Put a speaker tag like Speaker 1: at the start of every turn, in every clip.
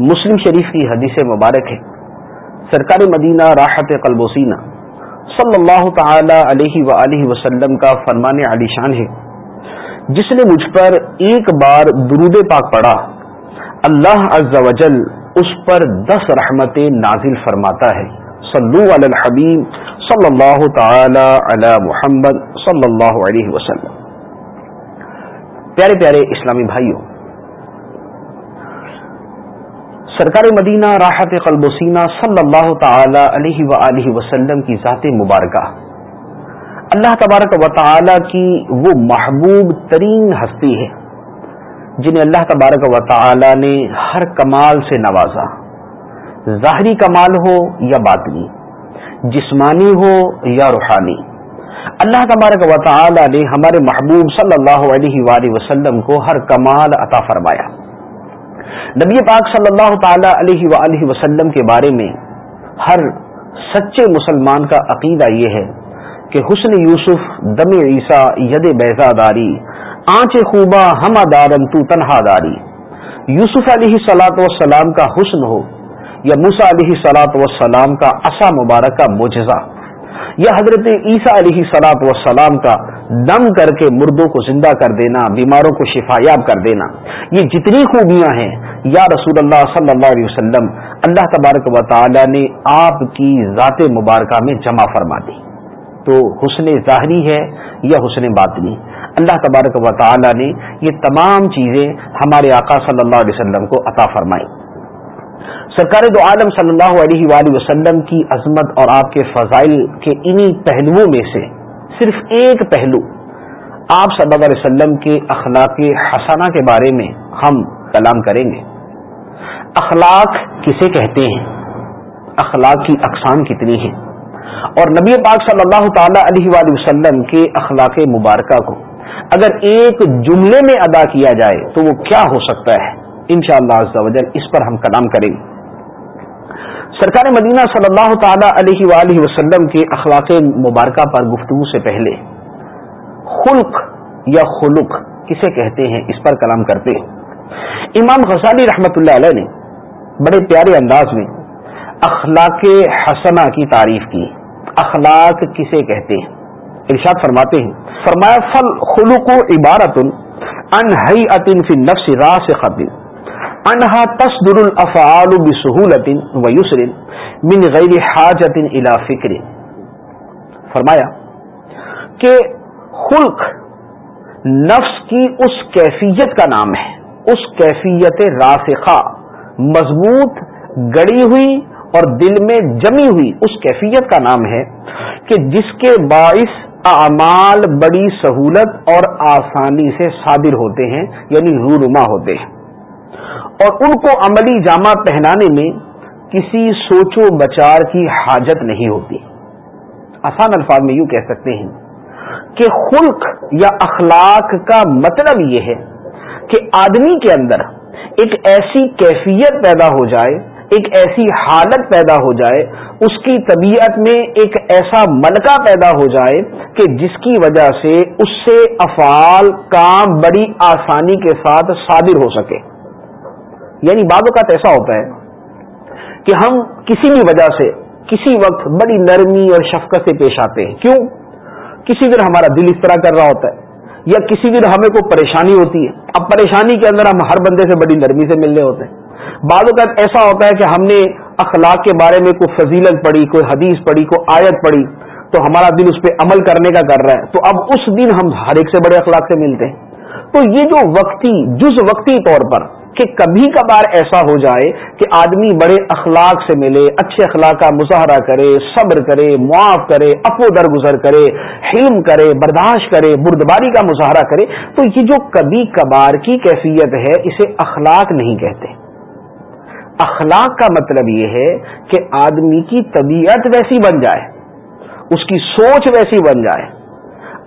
Speaker 1: مسلم شریف کی حدیث مبارک ہے۔ سرکار مدینہ راحت قلب و سینہ صلی اللہ تعالی علیہ و وسلم کا فرمان علی شان ہے۔ جس نے مجھ پر ایک بار درود پاک پڑھا، اللہ عز و جل اس پر دس رحمتیں نازل فرماتا ہے۔ صلو علی الحبیب صلی اللہ تعالی علی محمد صلی اللہ علیہ وسلم۔ پیارے پیارے اسلامی بھائیوں سرکار مدینہ راحت قلب و سینہ صلی اللہ تعالی علیہ و وسلم کی ذات مبارکہ۔ اللہ تبارک و تعالی کی وہ محبوب ترین ہستی ہے، جنہیں اللہ تبارک و تعالی نے ہر کمال سے نوازا۔ ظاہری کمال ہو یا باطنی، جسمانی ہو یا روحانی۔ اللہ تبارک و تعالی نے ہمارے محبوب صلی اللہ علیہ وآلہ وسلم کو ہر کمال عطا فرمایا۔ نبی پاک صلی اللہ تعالی علیہ وآلہ وسلم کے بارے میں ہر سچے مسلمان کا عقیدہ یہ ہے کہ حسن یوسف، دم عیسیٰ، ید بیزا داری آنچ خوبا ہما دارن تو تنہا داری۔ یوسف علیہ سلاۃ وسلام کا حسن ہو یا موسا علیہ سلاۃ وسلام کا اصا مبارک کا معجزہ۔ یا حضرت عیسیٰ علیہ سلاۃ وسلام کا دم کر کے مردوں کو زندہ کر دینا، بیماروں کو شفایاب کر دینا۔ یہ جتنی خوبیاں ہیں، یا رسول اللہ صلی اللہ علیہ وسلم، اللہ تبارک و تعالی نے آپ کی ذات مبارکہ میں جمع فرما دی۔ تو حسن ظاہری ہے یا حسن باطنی؟ اللہ تبارک و تعالی نے یہ تمام چیزیں ہمارے آقا صلی اللہ علیہ وسلم کو عطا فرمائی۔ سرکار دو عالم صلی اللہ علیہ وآلہ وسلم کی عظمت اور آپ کے فضائل کے انہی پہلوؤں میں سے صرف ایک پہلو، آپ صلی اللہ علیہ وسلم کے اخلاق حسنہ کے بارے میں ہم کلام کریں گے۔ اخلاق کسے کہتے ہیں؟ اخلاق کی اقسام کتنی ہیں؟ اور نبی پاک صلی اللہ تعالی علیہ وآلہ وسلم کے اخلاق مبارکہ کو اگر ایک جملے میں ادا کیا جائے تو وہ کیا ہو سکتا ہے؟ انشاءاللہ شاء اللہ اس پر ہم کلام کریں گے۔ سرکار مدینہ صلی اللہ تعالی علیہ وآلہ وسلم کے اخلاق مبارکہ پر گفتگو سے پہلے خلق یا خلق کسے کہتے ہیں اس پر کلام کرتے ہیں۔ امام غزالی رحمت اللہ علیہ نے بڑے پیارے انداز میں اخلاق حسنہ کی تعریف کی۔ اخلاق کسے کہتے ہیں؟ ارشاد فرماتے ہیں۔ فرمایا فل خلق و عبارت ان فی نفس راس خبر انہا تصدر الافعال بسہولت و یسر من غیر حاجت الى فکر فرمایا کہ خلق نفس کی اس کیفیت کا نام ہے، اس کیفیت راسخہ مضبوط، گڑی ہوئی اور دل میں جمی ہوئی اس کیفیت کا نام ہے کہ جس کے باعث اعمال بڑی سہولت اور آسانی سے صادر ہوتے ہیں یعنی رونما ہوتے ہیں۔ اور ان کو عملی جامہ پہنانے میں کسی سوچ و بچار کی حاجت نہیں ہوتی۔ آسان الفاظ میں یوں کہہ سکتے ہیں کہ خلق یا اخلاق کا مطلب یہ ہے کہ آدمی کے اندر ایک ایسی کیفیت پیدا ہو جائے، ایک ایسی حالت پیدا ہو جائے، اس کی طبیعت میں ایک ایسا ملکہ پیدا ہو جائے کہ جس کی وجہ سے اس سے افعال، کام بڑی آسانی کے ساتھ صادر ہو سکے۔ یعنی بعض اوقات ایسا ہوتا ہے کہ ہم کسی بھی وجہ سے کسی وقت بڑی نرمی اور شفقت سے پیش آتے ہیں۔ کیوں؟ کسی دن ہمارا دل اس طرح کر رہا ہوتا ہے، یا کسی دن ہمیں کوئی پریشانی ہوتی ہے۔ اب پریشانی کے اندر ہم ہر بندے سے بڑی نرمی سے ملنے ہوتے ہیں۔ بعض اوقات ایسا ہوتا ہے کہ ہم نے اخلاق کے بارے میں کوئی فضیلت پڑھی، کوئی حدیث پڑھی، کوئی آیت پڑھی، تو ہمارا دل اس پہ عمل کرنے کا کر رہا ہے۔ تو اب اس دن ہم ہر ایک سے بڑے اخلاق سے ملتے ہیں۔ تو یہ جو وقتی، جز وقتی طور پر کہ کبھی کبھار ایسا ہو جائے کہ آدمی بڑے اخلاق سے ملے، اچھے اخلاق کا مظاہرہ کرے، صبر کرے، معاف کرے، اپو درگزر کرے، حلم کرے، برداشت کرے، بردباری کا مظاہرہ کرے، تو یہ جو کبھی کبھار کی کیفیت ہے، اسے اخلاق نہیں کہتے۔ اخلاق کا مطلب یہ ہے کہ آدمی کی طبیعت ویسی بن جائے، اس کی سوچ ویسی بن جائے،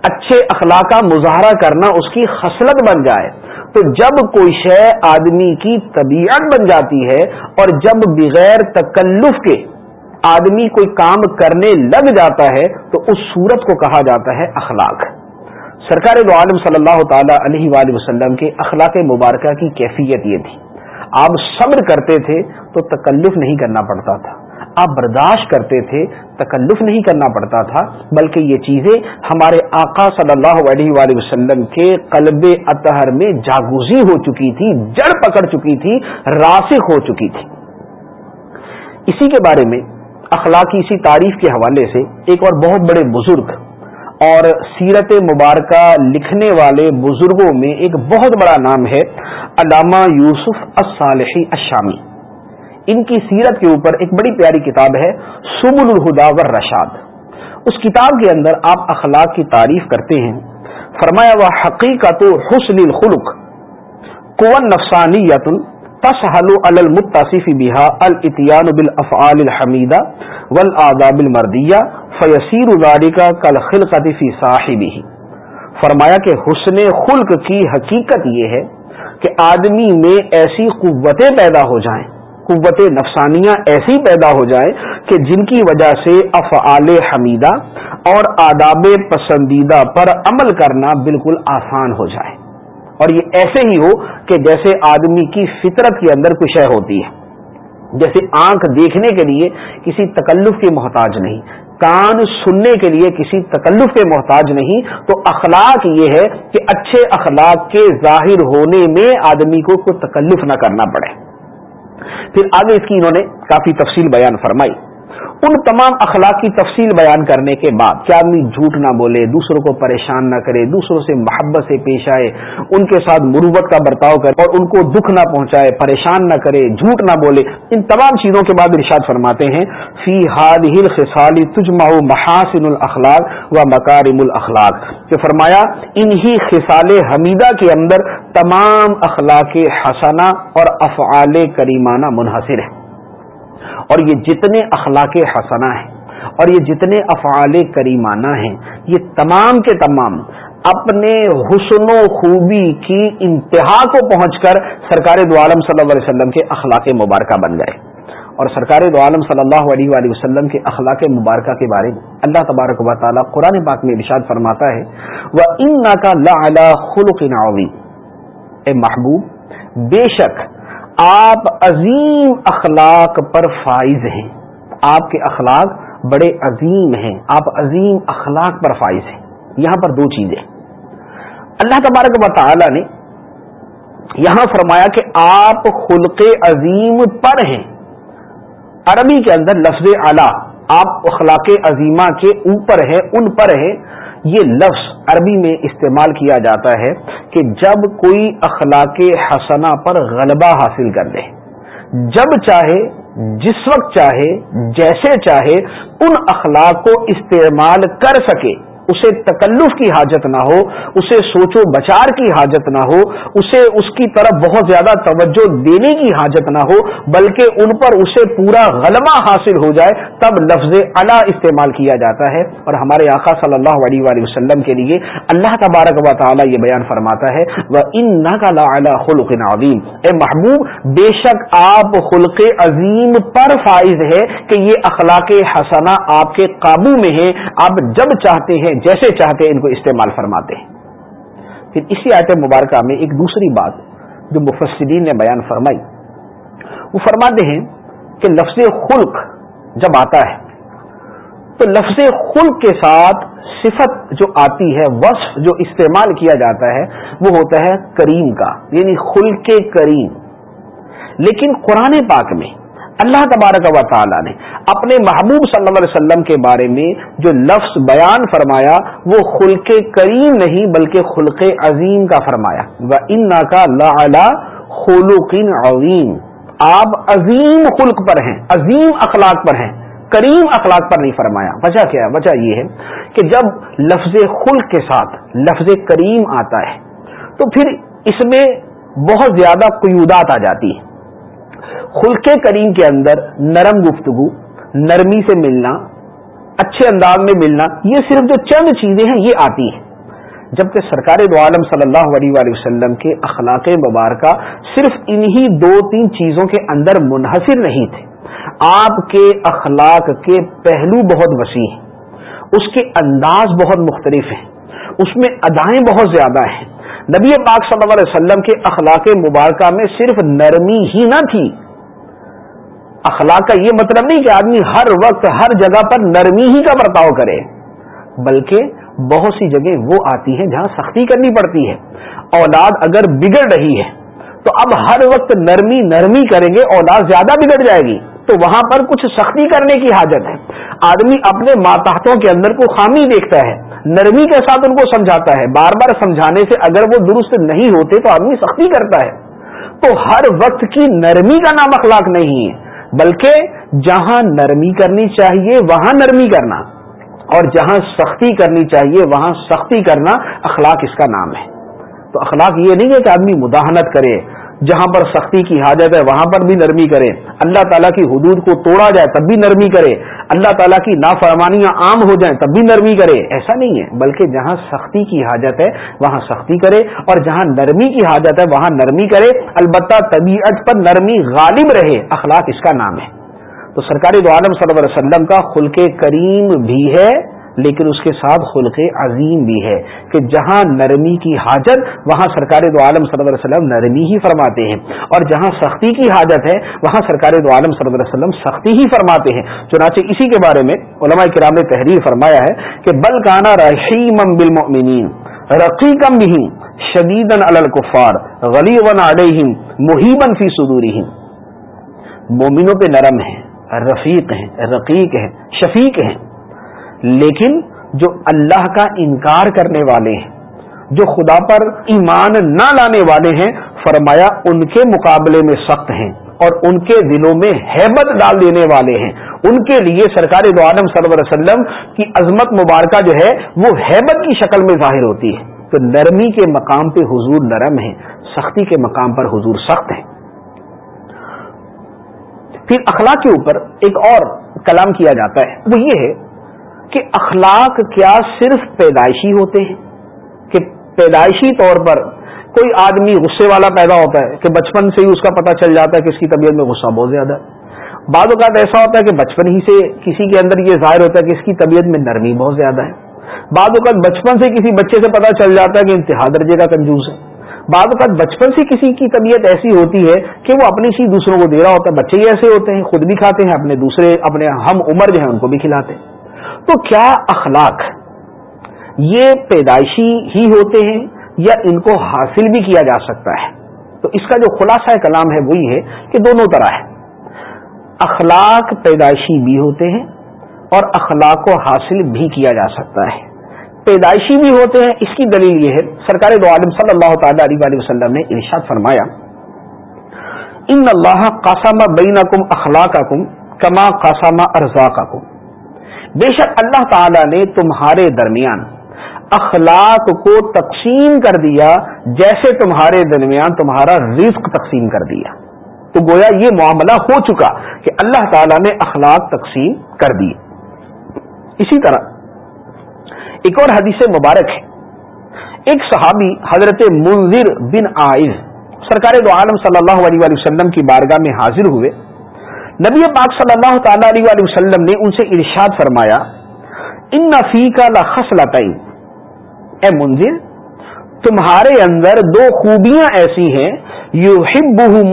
Speaker 1: اچھے اخلاق کا مظاہرہ کرنا، اس کی خصلت بن جائے۔ تو جب کوئی شے آدمی کی طبیعت بن جاتی ہے اور جب بغیر تکلف کے آدمی کوئی کام کرنے لگ جاتا ہے تو اس صورت کو کہا جاتا ہے اخلاق۔ سرکار دو عالم صلی اللہ تعالی علیہ وآلہ وسلم کے اخلاق مبارکہ کی کیفیت یہ تھی۔ آپ صبر کرتے تھے تو تکلف نہیں کرنا پڑتا تھا۔ آپ برداشت کرتے تھے، تکلف نہیں کرنا پڑتا تھا، بلکہ یہ چیزیں ہمارے آقا صلی اللہ علیہ وآلہ وسلم کے قلب اطہر میں جاگوزی ہو چکی تھی، جڑ پکڑ چکی تھی، راسخ ہو چکی تھی۔ اسی کے بارے میں اخلاقی اسی تعریف کے حوالے سے ایک اور بہت بڑے بزرگ اور سیرت مبارکہ لکھنے والے بزرگوں میں ایک بہت بڑا نام ہے، علامہ یوسف الصالحی الشامی۔ ان کی سیرت کے اوپر ایک بڑی پیاری کتاب ہے، سبل الہدا رشاد اس کتاب کے اندر آپ اخلاق کی تعریف کرتے ہیں۔ فرمایا وہ حقیقت حسن الخلق۔ کون نفسانی یتن تسحل المتصف بها الاتيان بالافعال الحميده والآداب المردیہ فیسیر ذلك كالخلقه في صاحبه۔ فرمایا کہ حسن خلق کی حقیقت یہ ہے کہ آدمی میں ایسی قوتیں پیدا ہو جائیں۔ قوت نفسانیاں ایسی پیدا ہو جائیں کہ جن کی وجہ سے افعال حمیدہ اور آداب پسندیدہ پر عمل کرنا بالکل آسان ہو جائے۔ اور یہ ایسے ہی ہو کہ جیسے آدمی کی فطرت کے اندر کچھ شے ہوتی ہے، جیسے آنکھ دیکھنے کے لیے کسی تکلف کے محتاج نہیں، کان سننے کے لیے کسی تکلف کے محتاج نہیں، تو اخلاق یہ ہے کہ اچھے اخلاق کے ظاہر ہونے میں آدمی کو کوئی تکلف نہ کرنا پڑے۔ پھر آگے اس کی انہوں نے کافی تفصیل بیان فرمائی۔ ان تمام اخلاق کی تفصیل بیان کرنے کے بعد، کیا آدمی جھوٹ نہ بولے، دوسروں کو پریشان نہ کرے، دوسروں سے محبت سے پیش آئے، ان کے ساتھ مروبت کا برتاؤ کرے اور ان کو دکھ نہ پہنچائے، پریشان نہ کرے، جھوٹ نہ بولے، ان تمام چیزوں کے بعد ارشاد فرماتے ہیں، فی حال ہل خسالی تجما محاسن الاخلاق و مکارم الاخلاق، کہ فرمایا، انہی خسال حمیدہ کے اندر تمام اخلاق حسنہ اور افعال کریمانہ منحصر ہیں۔ اور یہ جتنے اخلاق حسنہ ہیں اور یہ جتنے افعال کریمانہ ہیں، یہ تمام کے تمام اپنے حسن و خوبی کی انتہا کو پہنچ کر سرکار دو عالم صلی اللہ علیہ وسلم کے اخلاق مبارکہ بن گئے۔ اور سرکار دو عالم صلی اللہ علیہ وآلہ وسلم کے اخلاق مبارکہ کے بارے میں اللہ تبارک و تعالیٰ قرآن پاک میں ارشاد فرماتا ہے وہ ان کا لا خلق اے محبوب، بے شک آپ عظیم اخلاق پر فائز ہیں۔ آپ کے اخلاق بڑے عظیم ہیں۔ آپ عظیم اخلاق پر فائز ہیں۔ یہاں پر دو چیزیں۔ اللہ تبارک و تعالی نے یہاں فرمایا کہ آپ خلق عظیم پر ہیں۔ عربی کے اندر لفظ اعلی، آپ اخلاق عظیمہ کے اوپر ہیں ان پر ہیں یہ لفظ عربی میں استعمال کیا جاتا ہے کہ جب کوئی اخلاق حسنہ پر غلبہ حاصل کر لے، جب چاہے، جس وقت چاہے، جیسے چاہے، ان اخلاق کو استعمال کر سکے۔ اسے تکلف کی حاجت نہ ہو، اسے سوچ و بچار کی حاجت نہ ہو، اسے اس کی طرف بہت زیادہ توجہ دینے کی حاجت نہ ہو، بلکہ ان پر اسے پورا غلبہ حاصل ہو جائے، تب لفظ اللہ استعمال کیا جاتا ہے۔ اور ہمارے آقا صلی اللہ علیہ وآلہ وسلم کے لیے اللہ تبارک و تعالیٰ یہ بیان فرماتا ہے وہ ان نا خلق عظیم اے محبوب، بے شک آپ خلق عظیم پر فائز ہے کہ یہ اخلاق حسنہ آپ کے قابو میں ہے آپ جب چاہتے ہیں جیسے چاہتے ان کو استعمال فرماتے ہیں۔ پھر اسی آیت مبارکہ میں ایک دوسری بات جو مفسرین نے بیان فرمائی۔ وہ فرماتے ہیں کہ لفظ خلق جب آتا ہے، تو لفظ خلق کے ساتھ صفت جو آتی ہے، وصف جو استعمال کیا جاتا ہے، وہ ہوتا ہے کریم کا یعنی خلق کریم۔ لیکن قرآن پاک میں اللہ تبارک و تعالی نے اپنے محبوب صلی اللہ علیہ وسلم کے بارے میں جو لفظ بیان فرمایا، وہ خلق کریم نہیں بلکہ خلق عظیم کا فرمایا۔ وہ ان کا خلوق عظیم آپ عظیم خلق پر ہیں، عظیم اخلاق پر ہیں۔ کریم اخلاق پر نہیں فرمایا۔ وجہ کیا ہے؟ وجہ یہ ہے کہ جب لفظ خلق کے ساتھ لفظ کریم آتا ہے، تو پھر اس میں بہت زیادہ قیودات آ جاتی ہیں۔ خلق کریم کے اندر نرم گفتگو، نرمی سے ملنا، اچھے انداز میں ملنا، یہ صرف جو چند چیزیں ہیں، یہ آتی ہیں۔ جبکہ سرکار دو عالم صلی اللہ علیہ وآلہ وسلم کے اخلاق مبارکہ صرف انہی دو تین چیزوں کے اندر منحصر نہیں تھے۔ آپ کے اخلاق کے پہلو بہت وسیع ہیں۔ اس کے انداز بہت مختلف ہیں۔ اس میں ادائیں بہت زیادہ ہیں۔ نبی پاک صلی اللہ علیہ وسلم کے اخلاق مبارکہ میں صرف نرمی ہی نہ تھی اخلاق کا یہ مطلب نہیں کہ آدمی ہر وقت ہر جگہ پر نرمی ہی کا برتاؤ کرے، بلکہ بہت سی جگہ وہ آتی ہیں جہاں سختی کرنی پڑتی ہے۔ اولاد اگر بگڑ رہی ہے، تو اب ہر وقت نرمی نرمی کریں گے، اولاد زیادہ بگڑ جائے گی۔ تو وہاں پر کچھ سختی کرنے کی حاجت ہے۔ آدمی اپنے ماتحتوں کے اندر کو خامی دیکھتا ہے، نرمی کے ساتھ ان کو سمجھاتا ہے۔ بار بار سمجھانے سے اگر وہ درست نہیں ہوتے، تو آدمی سختی کرتا ہے۔ تو ہر وقت کی نرمی کا نام اخلاق نہیں ہے۔ بلکہ جہاں نرمی کرنی چاہیے وہاں نرمی کرنا اور جہاں سختی کرنی چاہیے وہاں سختی کرنا اخلاق اس کا نام ہے تو اخلاق یہ نہیں ہے کہ آدمی مداحنت کرے جہاں پر سختی کی حاجت ہے، وہاں پر بھی نرمی کرے۔ اللہ تعالیٰ کی حدود کو توڑا جائے تب بھی نرمی کرے۔ اللہ تعالیٰ کی نافرمانیاں عام ہو جائیں تب بھی نرمی کرے۔ ایسا نہیں ہے، بلکہ جہاں سختی کی حاجت ہے، وہاں سختی کرے۔ اور جہاں نرمی کی حاجت ہے، وہاں نرمی کرے۔ البتہ طبیعت پر نرمی غالب رہے، اخلاق اس کا نام ہے۔ تو سرکاری دو عالم صلی اللہ علیہ وسلم کا خلق کریم بھی ہے۔ لیکن اس کے ساتھ خلق عظیم بھی ہے کہ جہاں نرمی کی حاجت، وہاں سرکار دو عالم صلی اللہ علیہ وسلم نرمی ہی فرماتے ہیں۔ اور جہاں سختی کی حاجت ہے، وہاں سرکار دو عالم صلی اللہ علیہ وسلم سختی ہی فرماتے ہیں۔ چنانچہ اسی کے بارے میں علماء کرام نے تحریر فرمایا ہے کہ بل کانا رحیم بالمؤمنین رقیقم بھی شدید الکفار غلی ون علیہم محیبن فی صدورہم۔ مومنوں پہ نرم ہیں، رفیق ہیں، رقیق ہیں، شفیق ہیں۔ لیکن جو اللہ کا انکار کرنے والے ہیں، جو خدا پر ایمان نہ لانے والے ہیں، فرمایا ان کے مقابلے میں سخت ہیں اور ان کے دلوں میں حیبت ڈال دینے والے ہیں۔ ان کے لیے سرکار دو عالم صلی اللہ علیہ وسلم کی عظمت مبارکہ جو ہے، وہ حیبت کی شکل میں ظاہر ہوتی ہے۔ تو نرمی کے مقام پہ حضور نرم ہے سختی کے مقام پر حضور سخت ہے پھر اخلاق کے اوپر ایک اور کلام کیا جاتا ہے، وہ یہ ہے کہ اخلاق کیا صرف پیدائشی ہوتے ہیں؟ کہ پیدائشی طور پر کوئی آدمی غصے والا پیدا ہوتا ہے کہ بچپن سے ہی اس کا پتہ چل جاتا ہے کہ اس کی طبیعت میں غصہ بہت زیادہ ہے۔ بعض اوقات ایسا ہوتا ہے کہ بچپن ہی سے کسی کے اندر یہ ظاہر ہوتا ہے کہ اس کی طبیعت میں نرمی بہت زیادہ ہے۔ بعض اوقات بچپن سے کسی بچے سے پتہ چل جاتا ہے کہ انتہا درجے کا کنجوس ہے۔ بعض اوقات بچپن سے کسی کی طبیعت ایسی ہوتی ہے کہ وہ اپنی چیز دوسروں کو دے رہا ہوتا ہے۔ بچے ہی ایسے ہوتے ہیں، خود بھی کھاتے ہیں، اپنے دوسرے، اپنے ہم عمر جو ہیں ان کو بھی کھلاتے ہیں۔ تو کیا اخلاق یہ پیدائشی ہی ہوتے ہیں یا ان کو حاصل بھی کیا جا سکتا ہے؟ تو اس کا جو خلاصہ کلام ہے وہی ہے کہ دونوں طرح ہے۔ اخلاق پیدائشی بھی ہوتے ہیں اور اخلاق کو حاصل بھی کیا جا سکتا ہے۔ پیدائشی بھی ہوتے ہیں، اس کی دلیل یہ ہے۔ سرکار دو عالم صلی اللہ تعالی علیہ وسلم نے ارشاد فرمایا، ان اللہ قاسم بین کم اخلاق کما قاسم ارزاق بے شک اللہ تعالی نے تمہارے درمیان اخلاق کو تقسیم کر دیا جیسے تمہارے درمیان تمہارا رزق تقسیم کر دیا۔ تو گویا یہ معاملہ ہو چکا کہ اللہ تعالی نے اخلاق تقسیم کر دیے۔ اسی طرح ایک اور حدیث مبارک ہے۔ ایک صحابی حضرت منظر بن آئز سرکار دو عالم صلی اللہ علیہ وسلم کی بارگاہ میں حاضر ہوئے۔ نبی پاک صلی اللہ تعالی علیہ وسلم نے ان سے ارشاد فرمایا، ان نفی کا اے منزل تمہارے اندر دو خوبیاں ایسی ہیں یو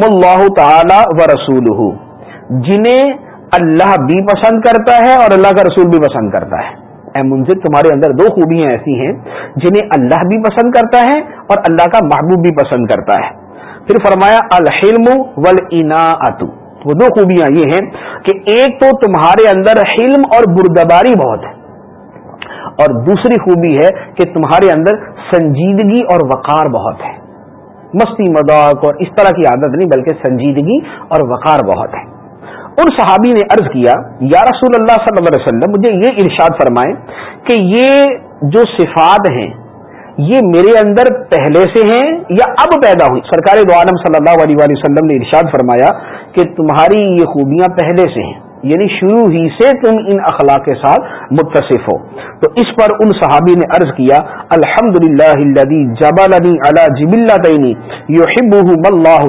Speaker 1: اللہ تعالی و رسول جنہیں اللہ بھی پسند کرتا ہے اور اللہ کا رسول بھی پسند کرتا ہے۔ اے منزل تمہارے اندر دو خوبیاں ایسی ہیں، جنہیں اللہ بھی پسند کرتا ہے اور اللہ کا محبوب بھی پسند کرتا ہے۔ پھر فرمایا، الحلم ول وہ دو خوبیاں یہ ہیں کہ ایک تو تمہارے اندر حلم اور بردباری بہت ہے اور دوسری خوبی ہے کہ تمہارے اندر سنجیدگی اور وقار بہت ہے۔ مستی، مذاق اور اس طرح کی عادت نہیں بلکہ سنجیدگی اور وقار بہت ہے۔ ان صحابی نے عرض کیا، یا رسول اللہ صلی اللہ علیہ وسلم، مجھے یہ ارشاد فرمائے کہ یہ جو صفات ہیں، یہ میرے اندر پہلے سے ہیں یا اب پیدا ہوئی؟ سرکار دو عالم صلی اللہ علیہ وسلم نے ارشاد فرمایا کہ تمہاری یہ خوبیاں پہلے سے ہیں۔ یعنی شروع ہی سے تم ان اخلاق کے ساتھ متصف ہو۔ تو اس پر ان صحابی نے عرض کیا الحمد للہ جبالنی اللہ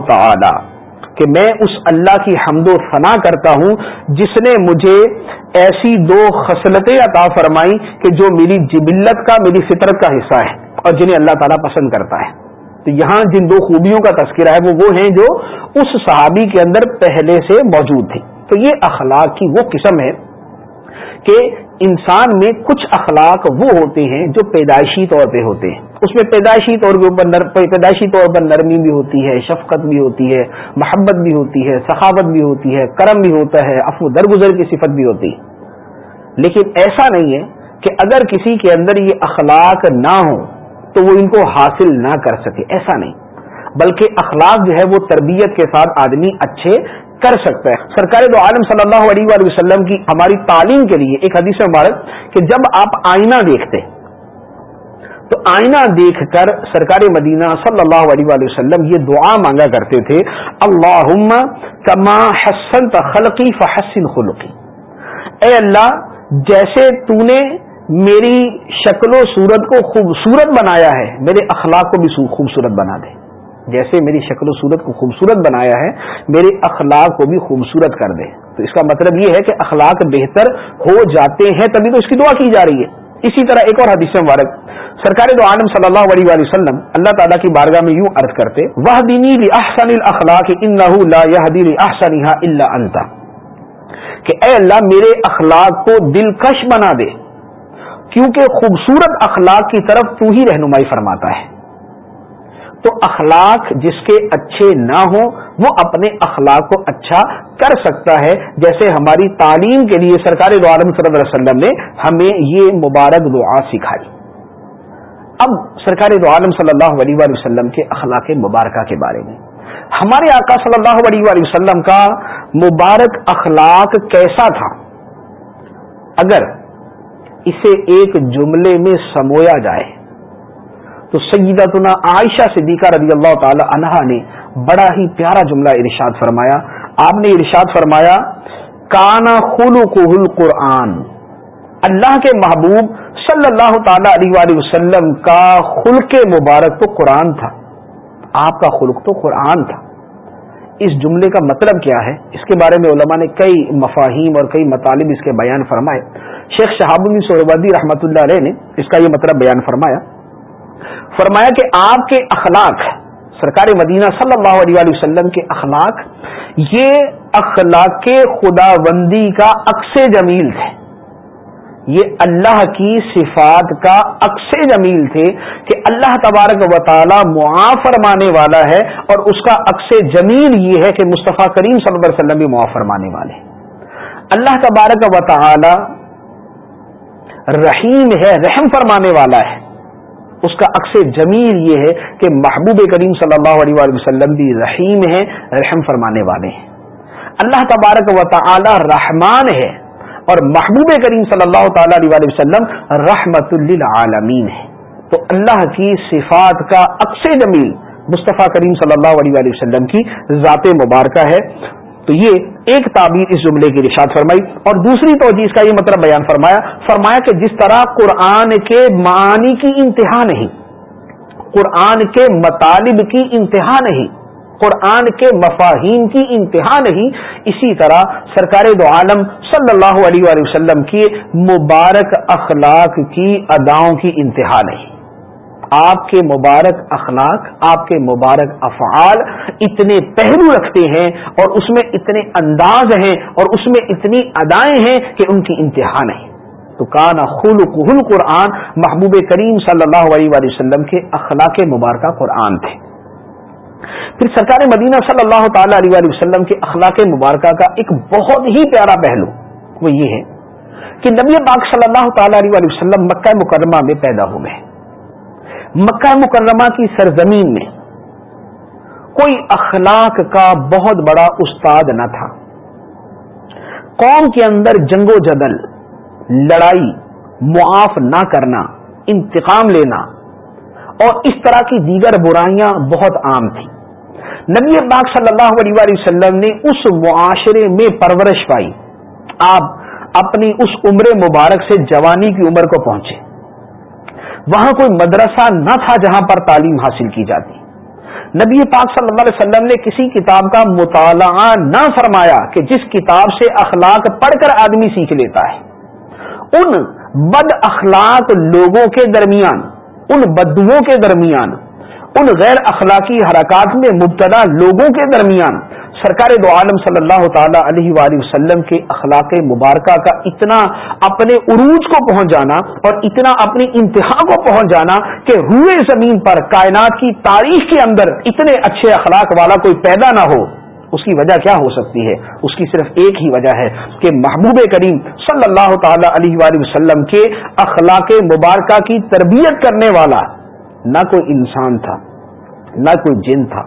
Speaker 1: تعالی کہ میں اس اللہ کی حمد و ثنا کرتا ہوں، جس نے مجھے ایسی دو خصلتیں عطا فرمائی کہ جو میری جبلت کا، میری فطرت کا حصہ ہے اور جنہیں اللہ تعالیٰ پسند کرتا ہے۔ تو یہاں جن دو خوبیوں کا تذکرہ ہے وہ وہ ہیں جو اس صحابی کے اندر پہلے سے موجود تھی تو یہ اخلاق کی وہ قسم ہے کہ انسان میں کچھ اخلاق وہ ہوتے ہیں جو پیدائشی طور پہ ہوتے ہیں۔ اس میں پیدائشی طور کے اوپر پیدائشی طور پر نرمی بھی ہوتی ہے، شفقت بھی ہوتی ہے، محبت بھی ہوتی ہے، سخاوت بھی ہوتی ہے، کرم بھی ہوتا ہے افو درگزر کی صفت بھی ہوتی۔ ہے لیکن ایسا نہیں ہے کہ اگر کسی کے اندر یہ اخلاق نہ ہو تو وہ ان کو حاصل نہ کر سکے۔ ایسا نہیں۔ بلکہ اخلاق جو ہے وہ تربیت کے ساتھ آدمی اچھے کر سکتا ہے۔ سرکار دو عالم صلی اللہ علیہ وآلہ وسلم کی ہماری تعلیم کے لیے ایک حدیث مبارک کہ جب آپ آئینہ دیکھتے تو آئینہ دیکھ کر سرکار مدینہ صلی اللہ علیہ وآلہ وسلم یہ دعا مانگا کرتے تھے اللہ کما حسن خلقی فحسن خلقی۔ اے اللہ، جیسے تو نے میری شکل و صورت کو خوبصورت بنایا ہے، میرے اخلاق کو بھی خوبصورت بنا دے۔ جیسے میری شکل و صورت کو خوبصورت بنایا ہے، میرے اخلاق کو بھی خوبصورت کر دے۔ تو اس کا مطلب یہ ہے کہ اخلاق بہتر ہو جاتے ہیں تبھی تو اس کی دعا کی جا رہی ہے۔ اسی طرح ایک اور حدیث مبارک، سرکار دو عالم صلی اللہ علیہ وآلہ وسلم اللہ تعالیٰ کی بارگاہ میں یوں عرض کرتے وہ دینی احسن الاخلاق احسن اللہ انتا کہ اے اللہ میرے اخلاق کو دلکش بنا دے۔ کیونکہ خوبصورت اخلاق کی طرف تو ہی رہنمائی فرماتا ہے۔ تو اخلاق جس کے اچھے نہ ہوں، وہ اپنے اخلاق کو اچھا کر سکتا ہے۔ جیسے ہماری تعلیم کے لیے سرکار دو عالم صلی اللہ علیہ وسلم نے ہمیں یہ مبارک دعا سکھائی۔ اب سرکار دو عالم صلی اللہ علیہ وآلہ وسلم کے اخلاق مبارکہ کے بارے میں۔ ہمارے آقا صلی اللہ علیہ وآلہ وسلم کا مبارک اخلاق کیسا تھا؟ اگر اسے ایک جملے میں سمویا جائے۔ تو سیدتنا عائشہ صدیقہ رضی اللہ تعالی عنہا نے بڑا ہی پیارا جملہ ارشاد فرمایا۔ آپ نے ارشاد فرمایا، کانا خلو قرآن اللہ کے محبوب صلی اللہ تعالی علیہ وآلہ وسلم کا خلق مبارک تو قرآن تھا۔ آپ کا خلق تو قرآن تھا۔ اس جملے کا مطلب کیا ہے؟ اس کے بارے میں علماء نے کئی مفاہیم اور کئی مطالب اس کے بیان فرمائے۔ شیخ شہاب الدین سہروردی رحمۃ اللہ علیہ نے اس کا یہ مطلب بیان فرمایا فرمایا کہ آپ کے اخلاق سرکار مدینہ صلی اللہ علیہ وسلم کے اخلاق، یہ اخلاق خدا بندی کا عکس جمیل تھے۔ یہ اللہ کی صفات کا عکس جمیل تھے کہ اللہ تبارک و تعالی معاف فرمانے والا ہے اور اس کا عکس جمیل یہ ہے کہ مصطفیٰ کریم صلی اللہ علیہ وسلم بھی معاف فرمانے والے۔ اللہ تبارک و تعالی رحیم ہے، رحم فرمانے والا ہے۔ اس کا عکس جمیل یہ ہے کہ محبوب کریم صلی اللہ علیہ وآلہ وسلم بھی رحیم ہے رحم فرمانے والے ہیں۔ اللہ تبارک و تعالی رحمان ہے اور محبوب کریم صلی اللہ تعالی علیہ وآلہ وسلم رحمت للعالمین ہے۔ تو اللہ کی صفات کا عکس جمیل مصطفیٰ کریم صلی اللہ علیہ وآلہ وسلم کی ذات مبارکہ ہے۔ تو یہ ایک تعبیر اس جملے کی رشاد فرمائی اور دوسری توجہ اس کا یہ مطلب بیان فرمایا فرمایا کہ جس طرح قرآن کے معنی کی انتہا نہیں، قرآن کے مطالب کی انتہا نہیں، قرآن کے مفاہین کی انتہا نہیں، اسی طرح سرکار دو عالم صلی اللہ علیہ وآلہ وسلم کی مبارک اخلاق کی اداؤں کی انتہا نہیں۔ آپ کے مبارک اخلاق، آپ کے مبارک افعال اتنے پہلو رکھتے ہیں اور اس میں اتنے انداز ہیں اور اس میں اتنی ادائیں ہیں کہ ان کی انتہا نہیں۔ تو کانا خلق قرآن محبوب کریم صلی اللہ علیہ وسلم کے اخلاق مبارکہ قرآن تھے۔ پھر سرکار مدینہ صلی اللہ تعالی علیہ وسلم کے اخلاق مبارکہ کا ایک بہت ہی پیارا پہلو وہ یہ ہے کہ نبی پاک صلی اللہ تعالی علیہ وسلم مکہ مکرمہ میں پیدا ہو گئے مکہ مکرمہ کی سرزمین میں کوئی اخلاق کا بہت بڑا استاد نہ تھا۔ قوم کے اندر جنگ و جدل، لڑائی، معاف نہ کرنا، انتقام لینا اور اس طرح کی دیگر برائیاں بہت عام تھیں۔ نبی پاک صلی اللہ علیہ وسلم نے اس معاشرے میں پرورش پائی۔ آپ اپنی اس عمر مبارک سے جوانی کی عمر کو پہنچے۔ وہاں کوئی مدرسہ نہ تھا جہاں پر تعلیم حاصل کی جاتی۔ نبی پاک صلی اللہ علیہ وسلم نے کسی کتاب کا مطالعہ نہ فرمایا کہ جس کتاب سے اخلاق پڑھ کر آدمی سیکھ لیتا ہے۔ ان بد اخلاق لوگوں کے درمیان، ان بدوؤں کے درمیان، ان غیر اخلاقی حرکات میں مبتلا لوگوں کے درمیان سرکار دو عالم صلی اللہ تعالی علیہ وآلہ وسلم کے اخلاق مبارکہ کا اتنا اپنے عروج کو پہنچ جانا اور اتنا اپنی انتہا کو پہنچ جانا کہ روئے زمین پر کائنات کی تاریخ کے اندر اتنے اچھے اخلاق والا کوئی پیدا نہ ہو، اس کی وجہ کیا ہو سکتی ہے؟ اس کی صرف ایک ہی وجہ ہے کہ محبوب کریم صلی اللہ تعالی علیہ وآلہ وسلم کے اخلاق مبارکہ کی تربیت کرنے والا نہ کوئی انسان تھا، نہ کوئی جن تھا،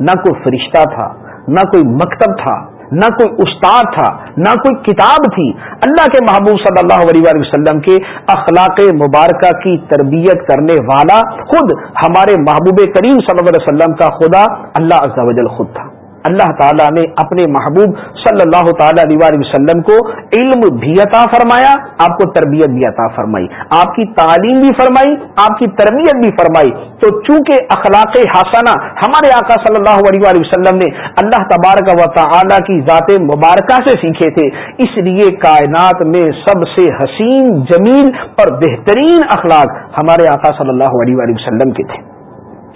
Speaker 1: نہ کوئی فرشتہ تھا نہ کوئی مکتب تھا، نہ کوئی استاد تھا، نہ کوئی کتاب تھی۔ اللہ کے محبوب صلی اللہ علیہ وسلم کے اخلاق مبارکہ کی تربیت کرنے والا خود ہمارے محبوب کریم صلی اللہ علیہ وسلم کا خدا اللہ عز و جل خود تھا۔ اللہ تعالیٰ نے اپنے محبوب صلی اللہ تعالی علیہ وسلم کو علم بھی عطا فرمایا، آپ کو تربیت بھی عطا فرمائی، آپ کی تعلیم بھی فرمائی، آپ کی تربیت بھی فرمائی۔ تو چونکہ اخلاق حسنہ ہمارے آقا صلی اللہ علیہ وسلم نے اللہ تبارک و تعالی کی ذات مبارکہ سے سیکھے تھے، اس لیے کائنات میں سب سے حسین، جمیل اور بہترین اخلاق ہمارے آقا صلی اللہ علیہ وسلم کے تھے۔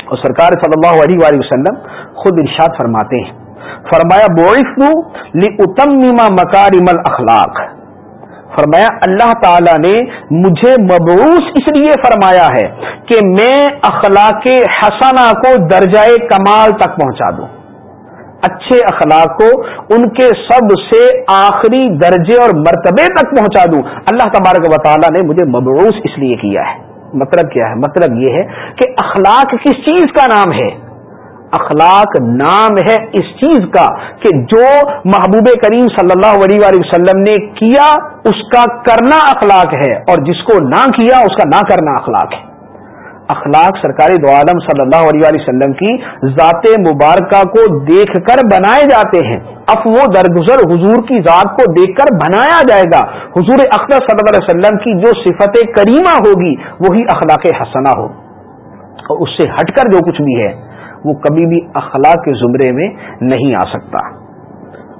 Speaker 1: اور سرکار صلی اللہ علیہ وآلہ وسلم خود ارشاد فرماتے ہیں۔ فرمایا بوئف مکارم الاخلاق فرمایا، اللہ تعالی نے مجھے مبعوث اس لیے فرمایا ہے کہ میں اخلاق حسنہ کو درجۂ کمال تک پہنچا دوں۔ اچھے اخلاق کو ان کے سب سے آخری درجے اور مرتبے تک پہنچا دوں۔ اللہ تبارک و تعالیٰ نے مجھے مبعوث اس لیے کیا ہے۔ مطلب کیا ہے؟ مطلب یہ ہے کہ اخلاق کس چیز کا نام ہے؟ اخلاق نام ہے اس چیز کا کہ جو محبوب کریم صلی اللہ علیہ وسلم نے کیا، اس کا کرنا اخلاق ہے اور جس کو نہ کیا، اس کا نہ کرنا اخلاق ہے۔ اخلاق سرکاری دو عالم صلی اللہ علیہ وسلم کی ذات مبارکہ کو دیکھ کر بنائے جاتے ہیں۔ اب وہ درگزر حضور کی ذات کو دیکھ کر بنایا جائے گا۔ حضور اختر صلی اللہ علیہ وسلم کی جو صفت کریمہ ہوگی، وہی اخلاق حسنہ ہو۔ اور اس سے ہٹ کر جو کچھ بھی ہے، وہ کبھی بھی اخلاق کے زمرے میں نہیں آ سکتا۔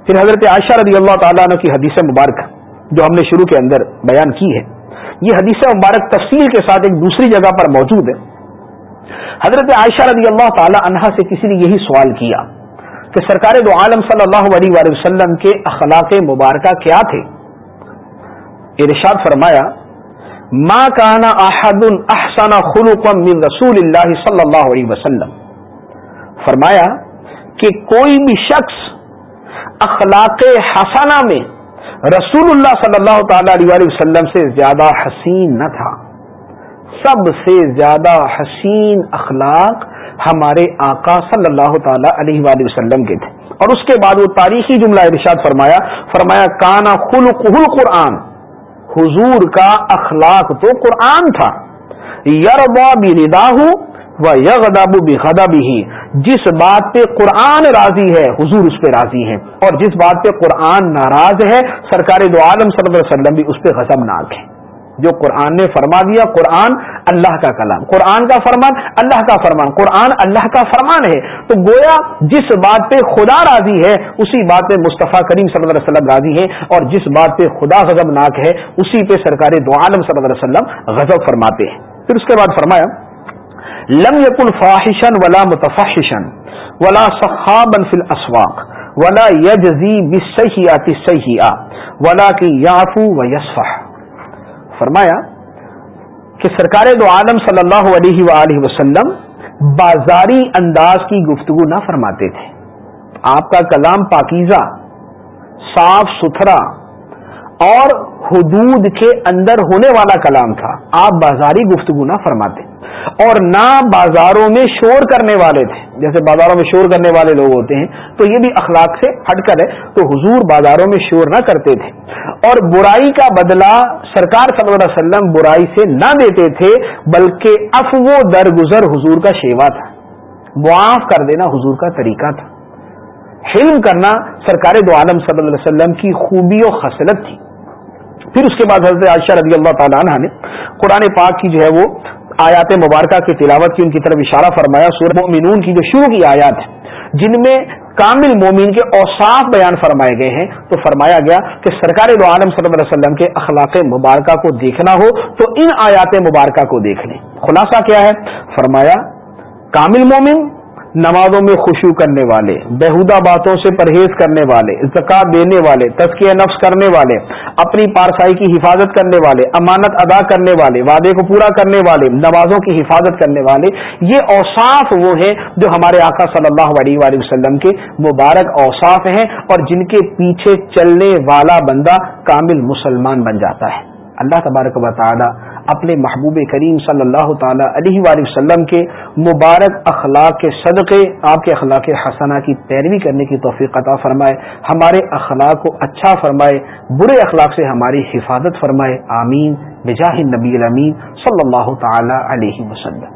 Speaker 1: پھر حضرت عائشہ رضی اللہ تعالیٰ عنہ کی حدیث مبارک جو ہم نے شروع کے اندر بیان کی ہے۔ یہ حدیث مبارک تفصیل کے ساتھ ایک دوسری جگہ پر موجود ہے۔ حضرت عائشہ رضی اللہ تعالی عنہا سے کسی نے یہی سوال کیا کہ سرکار دو عالم صلی اللہ علیہ وآلہ وسلم کے اخلاق مبارکہ کیا تھے؟ ارشاد فرمایا، ما کانا احد احسن خلقا من رسول اللہ صلی اللہ علیہ وسلم. فرمایا کہ کوئی بھی شخص اخلاق حسنہ میں رسول اللہ صلی اللہ تعالی علیہ وسلم سے زیادہ حسین نہ تھا۔ سب سے زیادہ حسین اخلاق ہمارے آقا صلی اللہ تعالی علیہ وآلہ وسلم کے تھے۔ اور اس کے بعد وہ تاریخی جملہ ارشاد فرمایا فرمایا، کانا خلق قرآن حضور کا اخلاق تو قرآن تھا۔ یربا بھی و یغداب بھی جس بات پہ قرآن راضی ہے، حضور اس پہ راضی ہے اور جس بات پہ قرآن ناراض ہے، سرکار دو عالم صلی اللہ علیہ وسلم بھی اس پہ غضبناک ہے جو قرآن نے فرما دیا، قرآن اللہ کا کلام۔ قرآن کا فرمان اللہ کا فرمان۔ قرآن اللہ کا فرمان ہے۔ تو گویا جس بات پہ خدا راضی ہے، اسی بات پہ مصطفیٰ کریم صلی اللہ علیہ وسلم راضی ہے اور جس بات پہ خدا غضب ناک ہے، اسی پہ سرکار دو عالم صلی اللہ علیہ وسلم غضب فرماتے ہیں۔ پھر اس کے بعد فرمایا لم یقن فاحشن ولا متفحشن ولا صحابن فی الاسواق ولا یجزی بسیحیات سیحیہ ولا کی یافو و فرمایا کہ سرکار دو عالم صلی اللہ علیہ وآلہ وسلم بازاری انداز کی گفتگو نہ فرماتے تھے۔ آپ کا کلام پاکیزہ، صاف ستھرا اور حدود کے اندر ہونے والا کلام تھا۔ آپ بازاری گفتگو نہ فرماتے۔ اور نہ بازاروں میں شور کرنے والے تھے۔ جیسے بازاروں میں شور کرنے والے لوگ ہوتے ہیں، تو یہ بھی اخلاق سے ہٹ کر ہے۔ تو حضور بازاروں میں شور نہ کرتے تھے۔ اور برائی کا بدلہ سرکار صلی اللہ علیہ وسلم برائی سے نہ دیتے تھے، بلکہ اف وہ درگزر حضور کا شیوا تھا۔ معاف کر دینا حضور کا طریقہ تھا۔ حلم کرنا سرکار دو عالم صلی اللہ علیہ وسلم کی خوبی و خصلت تھی۔ پھر اس کے بعد حضرت عائشہ رضی اللہ تعالیٰ عنہ نے قرآن پاک کی جو ہے وہ آیات مبارکہ کی تلاوت کی ان کی طرف اشارہ فرمایا، سورہ مومنون کی جو شروع کی آیات ہیں، جن میں کامل مومن کے اوصاف بیان فرمائے گئے ہیں، تو فرمایا گیا کہ سرکار دو عالم صلی اللہ علیہ وسلم کے اخلاق مبارکہ کو دیکھنا ہو، تو ان آیات مبارکہ کو دیکھ لیں۔ خلاصہ کیا ہے؟ فرمایا، کامل مومن نمازوں میں خوشو کرنے والے بہودہ باتوں سے پرہیز کرنے والے، زکات دینے والے، تزکیہ نفس کرنے والے، اپنی پارسائی کی حفاظت کرنے والے، امانت ادا کرنے والے، وعدے کو پورا کرنے والے، نمازوں کی حفاظت کرنے والے، یہ اوصاف وہ ہیں جو ہمارے آقا صلی اللہ علیہ وآلہ وسلم کے مبارک اوصاف ہیں اور جن کے پیچھے چلنے والا بندہ کامل مسلمان بن جاتا ہے۔ اللہ تبارک و تعالی اپنے محبوب کریم صلی اللہ تعالی علیہ وآلہ وسلم کے مبارک اخلاق کے صدقے، آپ کے اخلاق حسنہ کی پیروی کرنے کی توفیق عطا فرمائے، ہمارے اخلاق کو اچھا فرمائے، برے اخلاق سے ہماری حفاظت فرمائے، آمین۔ بجاہ نبی الامین صلی اللہ تعالی علیہ وسلم۔